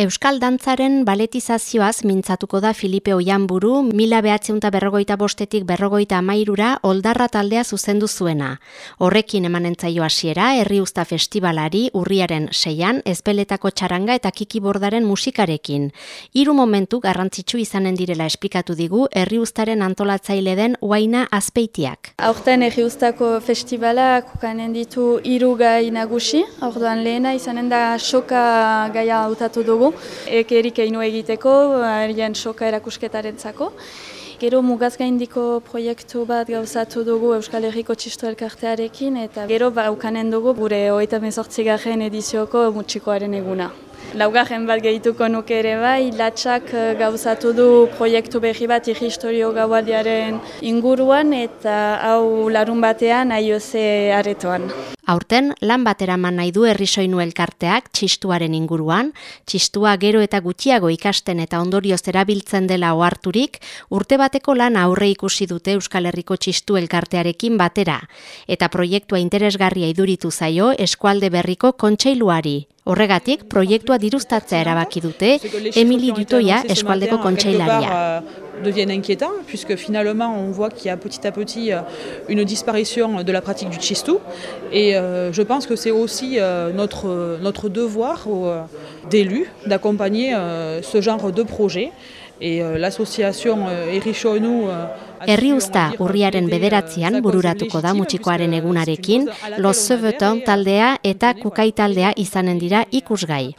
Euskal Dantzaren baletizazioaz mintzatuko da Filipe Oianburu, mila behatzeunta berrogoita bostetik berrogoita amairura oldarra taldea zuzendu zuena. Horrekin emanentzaio hasiera herri usta festivalari urriaren seian, ezpeletako txaranga eta kikibordaren musikarekin. Hiru momentu garrantzitsu izanen direla esplikatu digu herri ustaren antolatzaile den uaina azpeitiak. Aurten herri ustako festivala kukanen ditu hiru gai nagusi, orduan lehena izanen da soka gaia hautatu dugu, Eke erik einu egiteko, arian soka erakusketaren zako. Gero mugaz gaindiko proiektu bat gauzatu dugu Euskal Herriko Txistu Elkartearekin eta gero baukanen dugu gure hogeita mezortzigaren edizioko mutxikoaren eguna. Laugarren bat gehituko nuke ere bai, latxak eh, gauzatu du proiektu berri bat irristorio gaualdiaren inguruan eta hau larun batean aioze aretoan. Aurten, lan batera man nahi du errisoinu elkarteak txistuaren inguruan, txistua gero eta gutxiago ikasten eta ondorioz erabiltzen dela oharturik, urte bateko lan aurre ikusi dute Euskal Herriko txistu elkartearekin batera, eta proiektua interesgarria iduritu zaio eskualde berriko kontseiluari. Horregatik, proiektua diruztatzea erabaki dute Emili Dutoia eskualdeko kontseilaria. Deviennent inquiétants, puisque finalement on voit qu'il y a petit à petit euh, une disparition de la pratique du chistou. Et euh, je pense que c'est aussi euh, notre, notre devoir d'élus d'accompagner ce genre de projet. Et l'association Herri usta urriaren bederatzean bururatuko da mutxikoaren egunarekin, Los Seveton taldea eta Kukai taldea izanen dira ikusgai.